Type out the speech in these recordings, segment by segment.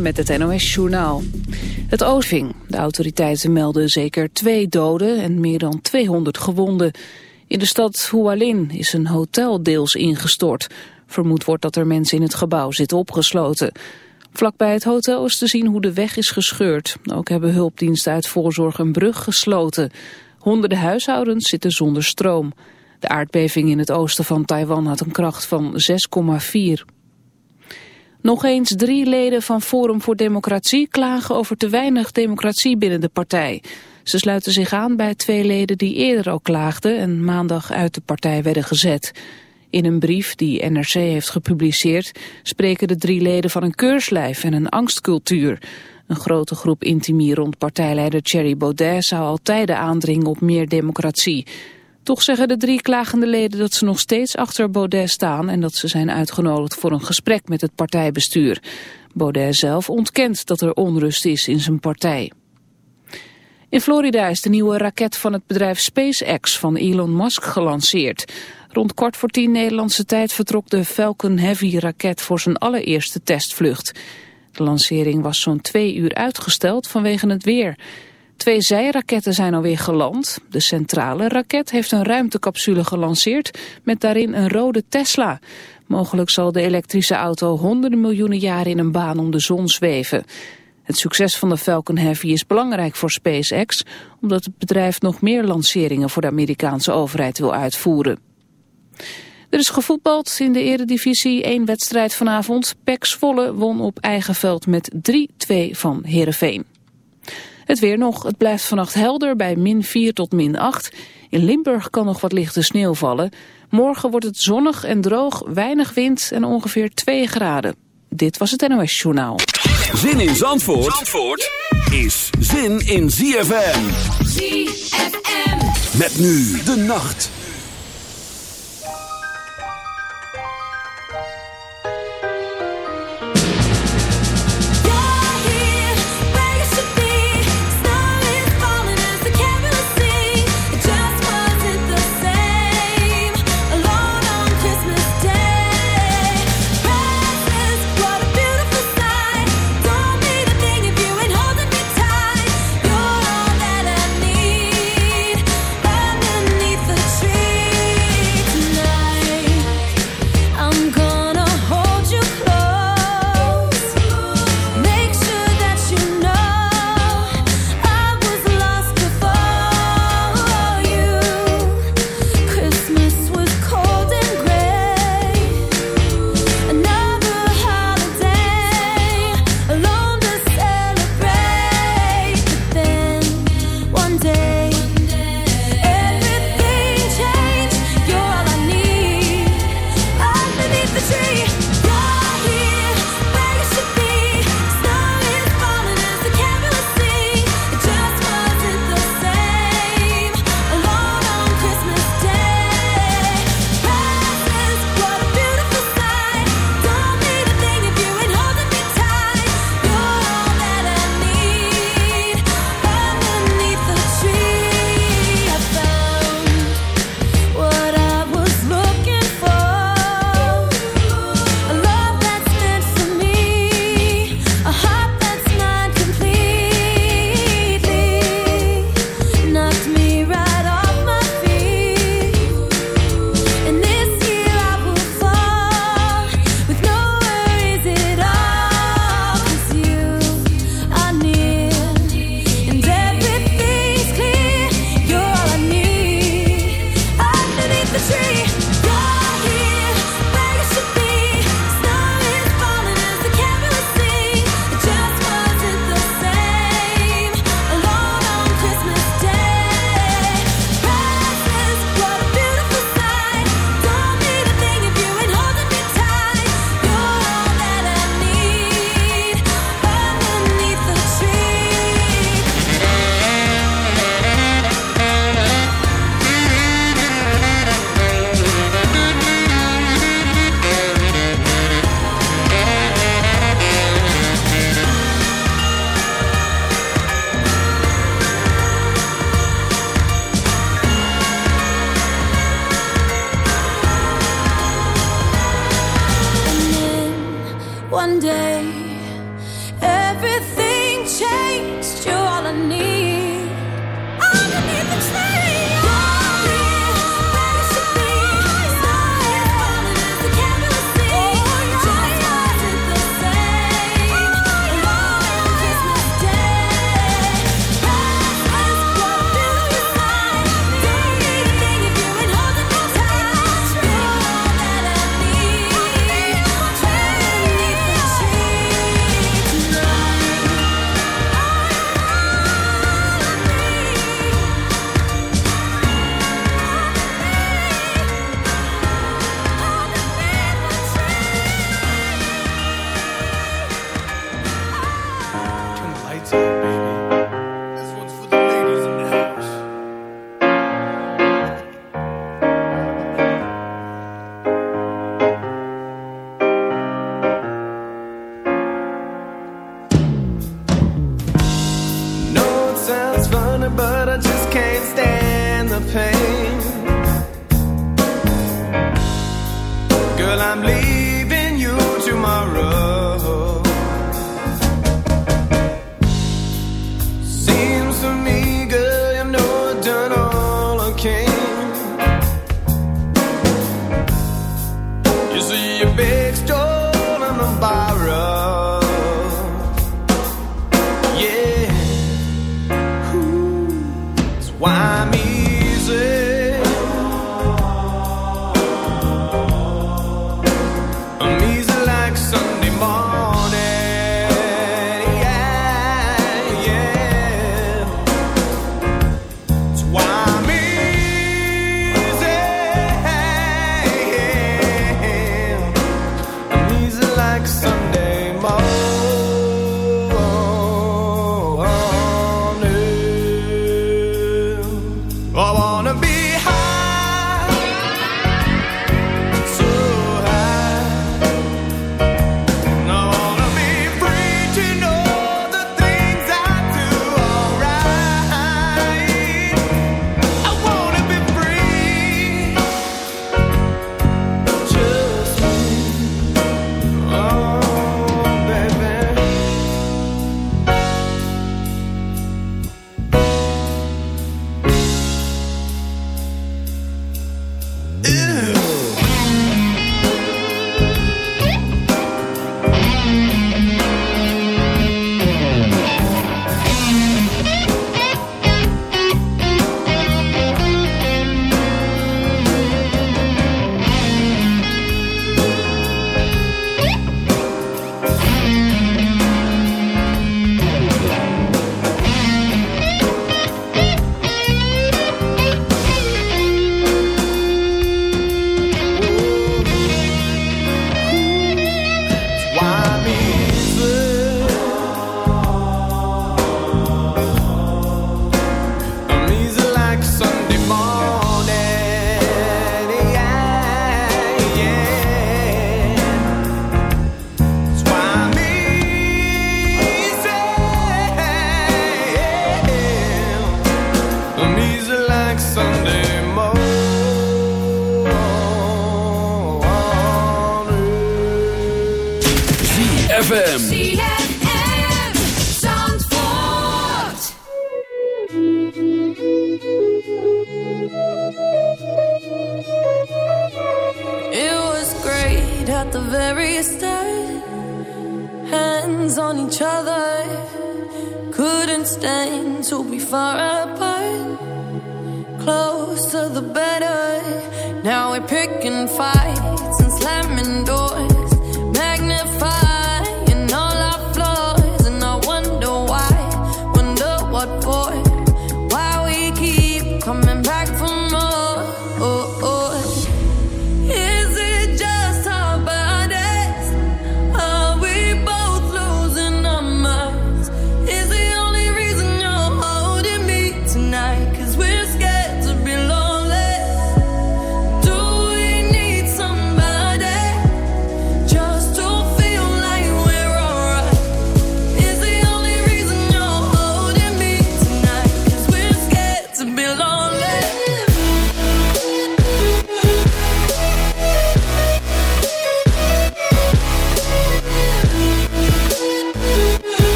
Met het NOS-journaal. Het Oostving. De autoriteiten melden zeker twee doden en meer dan 200 gewonden. In de stad Hualin is een hotel deels ingestort. Vermoed wordt dat er mensen in het gebouw zitten opgesloten. Vlakbij het hotel is te zien hoe de weg is gescheurd. Ook hebben hulpdiensten uit voorzorg een brug gesloten. Honderden huishoudens zitten zonder stroom. De aardbeving in het oosten van Taiwan had een kracht van 6,4. Nog eens drie leden van Forum voor Democratie klagen over te weinig democratie binnen de partij. Ze sluiten zich aan bij twee leden die eerder al klaagden en maandag uit de partij werden gezet. In een brief die NRC heeft gepubliceerd spreken de drie leden van een keurslijf en een angstcultuur. Een grote groep intimie rond partijleider Thierry Baudet zou al tijden aandringen op meer democratie. Toch zeggen de drie klagende leden dat ze nog steeds achter Baudet staan en dat ze zijn uitgenodigd voor een gesprek met het partijbestuur. Baudet zelf ontkent dat er onrust is in zijn partij. In Florida is de nieuwe raket van het bedrijf SpaceX van Elon Musk gelanceerd. Rond kwart voor tien Nederlandse tijd vertrok de Falcon Heavy raket voor zijn allereerste testvlucht. De lancering was zo'n twee uur uitgesteld vanwege het weer. Twee zijraketten zijn alweer geland. De centrale raket heeft een ruimtecapsule gelanceerd met daarin een rode Tesla. Mogelijk zal de elektrische auto honderden miljoenen jaren in een baan om de zon zweven. Het succes van de Falcon Heavy is belangrijk voor SpaceX... omdat het bedrijf nog meer lanceringen voor de Amerikaanse overheid wil uitvoeren. Er is gevoetbald in de eredivisie één wedstrijd vanavond. Pek Zwolle won op eigen veld met 3-2 van Heerenveen. Het weer nog. Het blijft vannacht helder bij min 4 tot min 8. In Limburg kan nog wat lichte sneeuw vallen. Morgen wordt het zonnig en droog, weinig wind en ongeveer 2 graden. Dit was het NOS Journaal. Zin in Zandvoort, Zandvoort is zin in ZFM. ZFM. Met nu de nacht.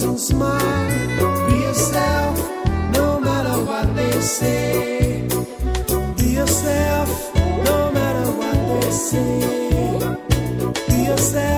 Don't smile. Be yourself, no matter what they say. Be yourself, no matter what they say. Be yourself.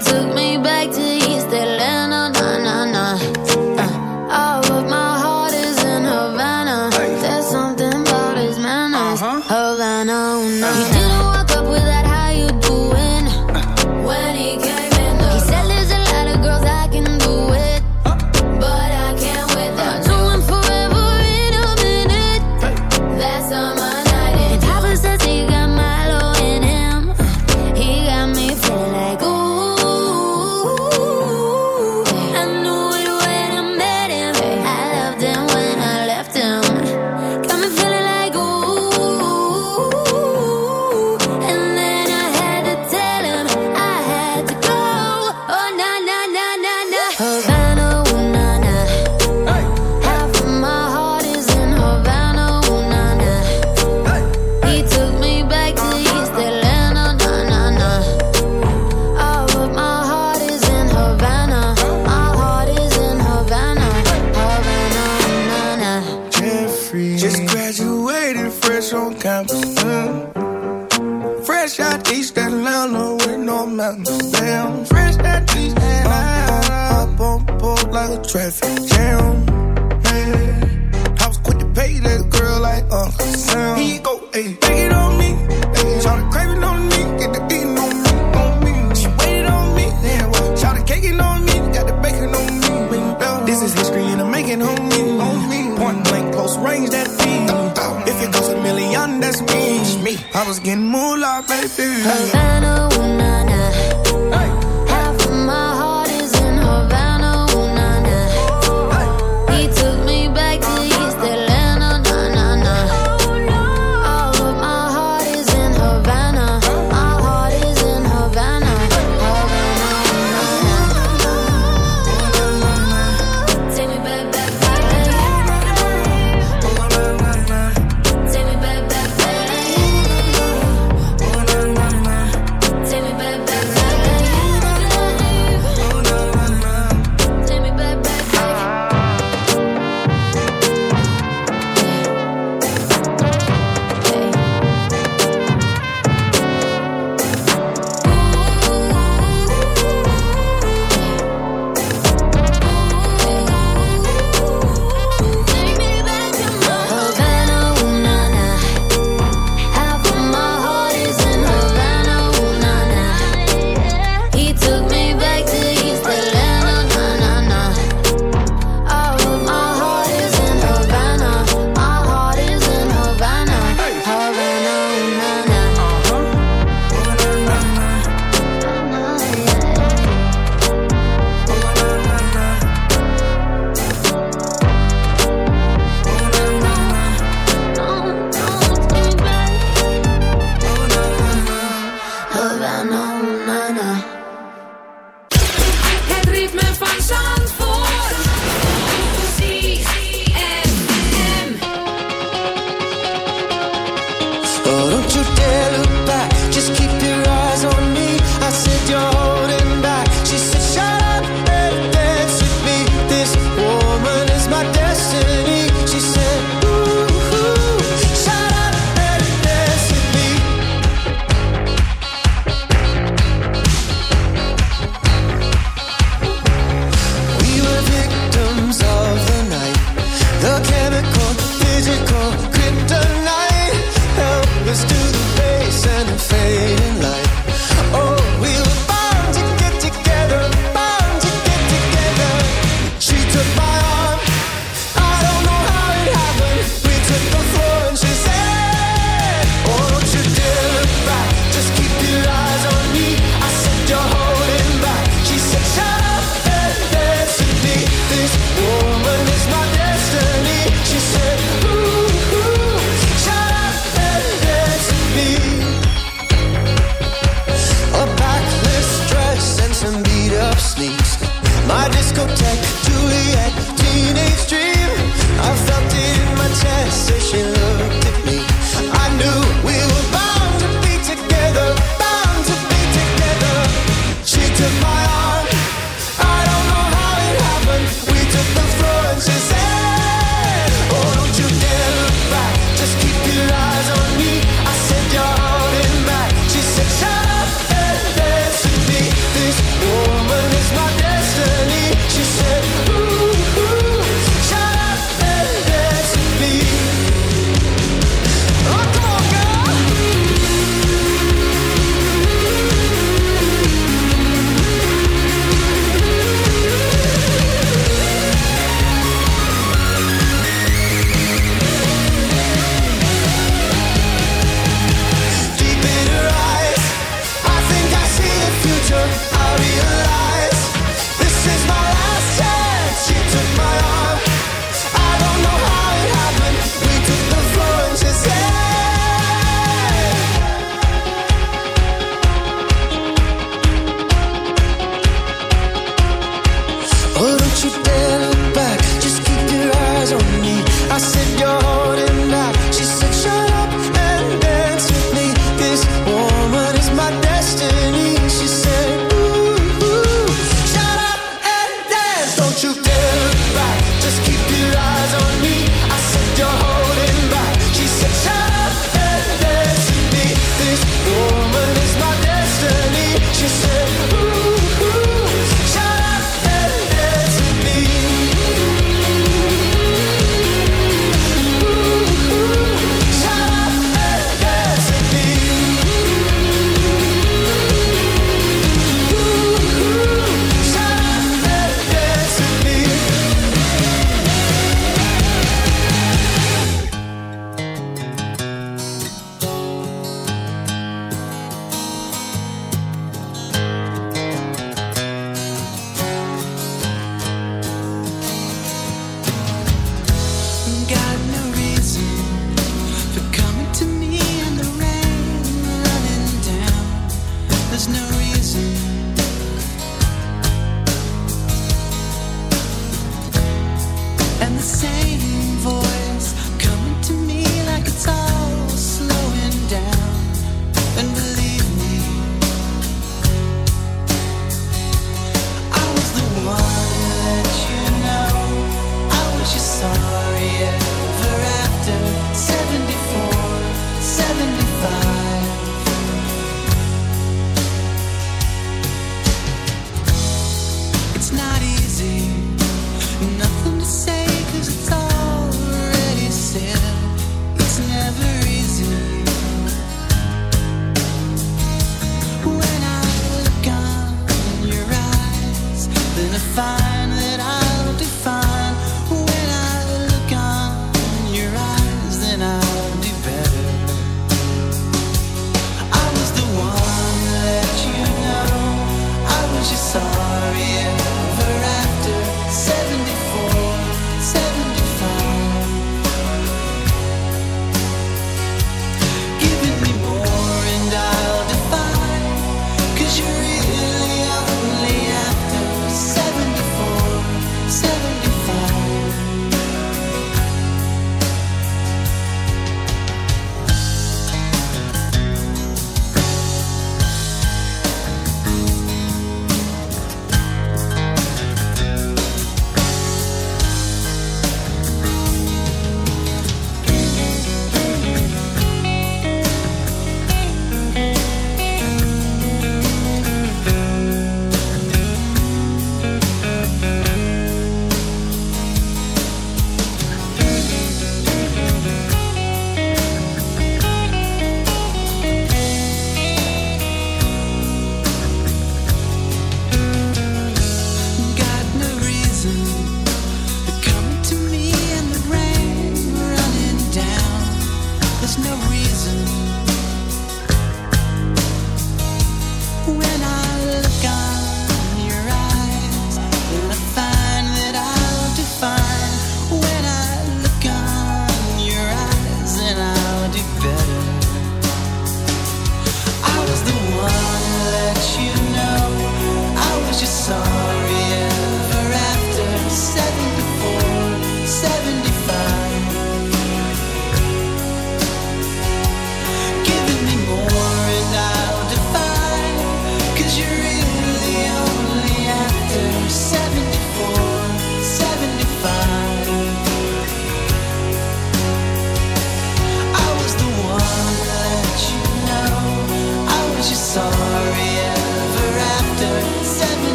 to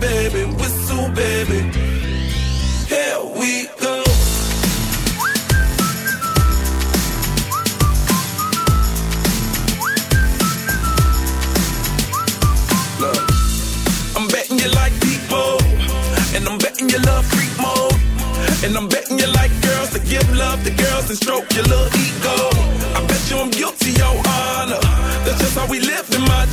Baby, whistle, baby. Here we go. Look, I'm betting you like and I'm betting you love freak mode, and I'm betting you like girls to give love to girls and stroke your little ego. I bet you I'm guilty, your honor. That's just how we live in my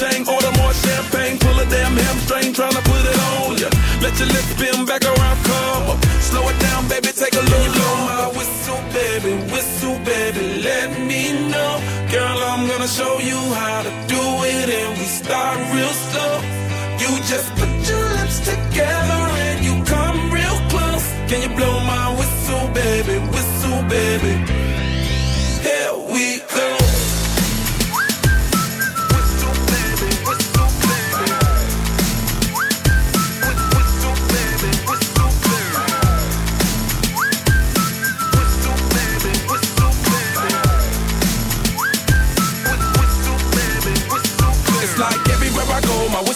Shame, order more champagne, pull a damn hamstring, tryna put it on ya. Let your lips spin back around, come up. Slow it down, baby, take a look. Blow my whistle, baby, whistle, baby, let me know. Girl, I'm gonna show you how to do it, and we start real slow. You just put your lips together and you come real close. Can you blow my whistle, baby, whistle, baby? Here we go.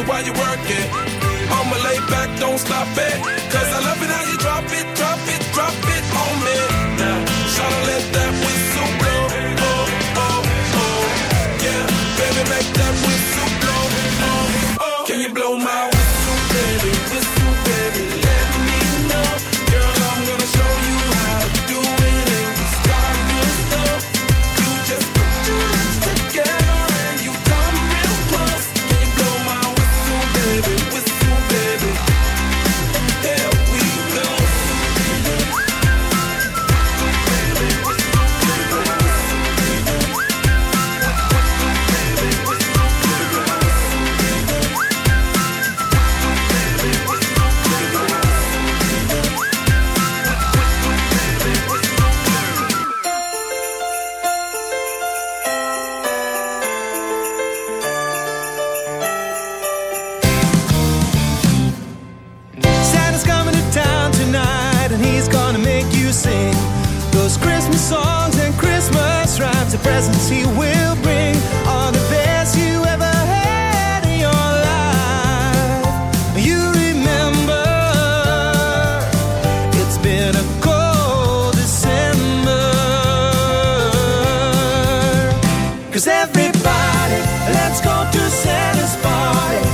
me see you work. I'ma lay back, don't stop it. Cause I love it how you drop it, drop it, Presents he will bring are the best you ever had in your life. You remember it's been a cold December. Cause everybody, let's go to Santa's party.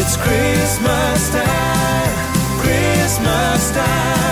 It's Christmas time, Christmas time.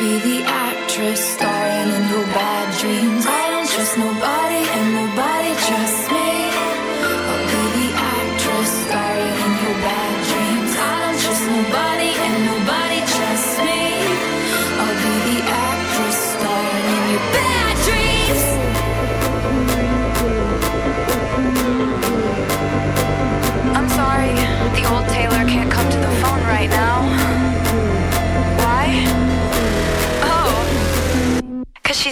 Be the actress starring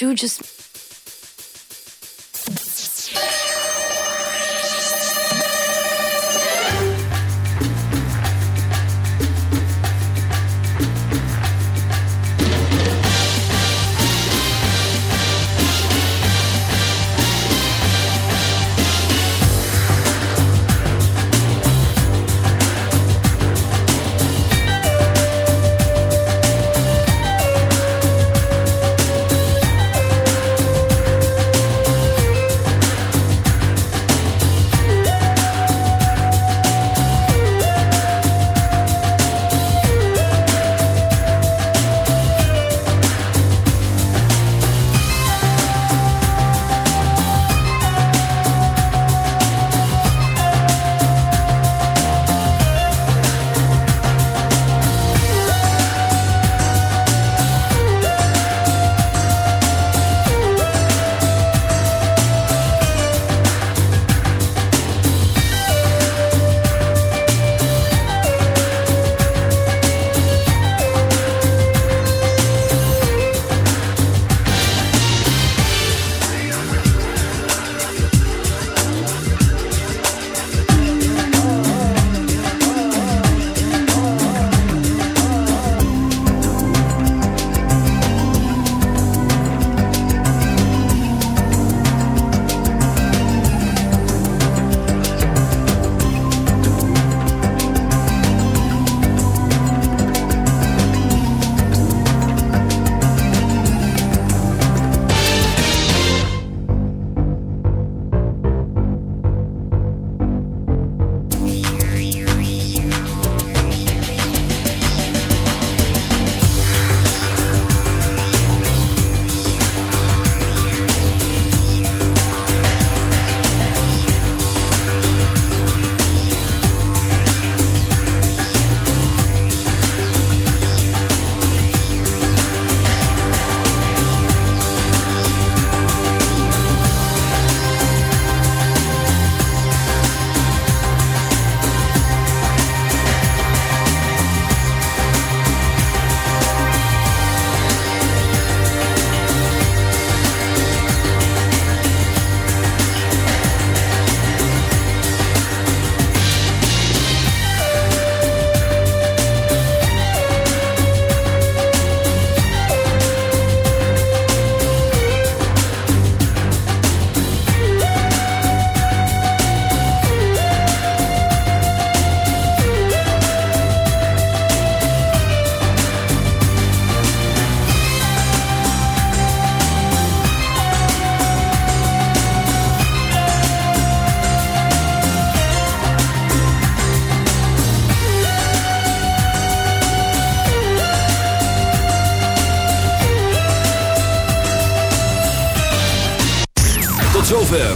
You just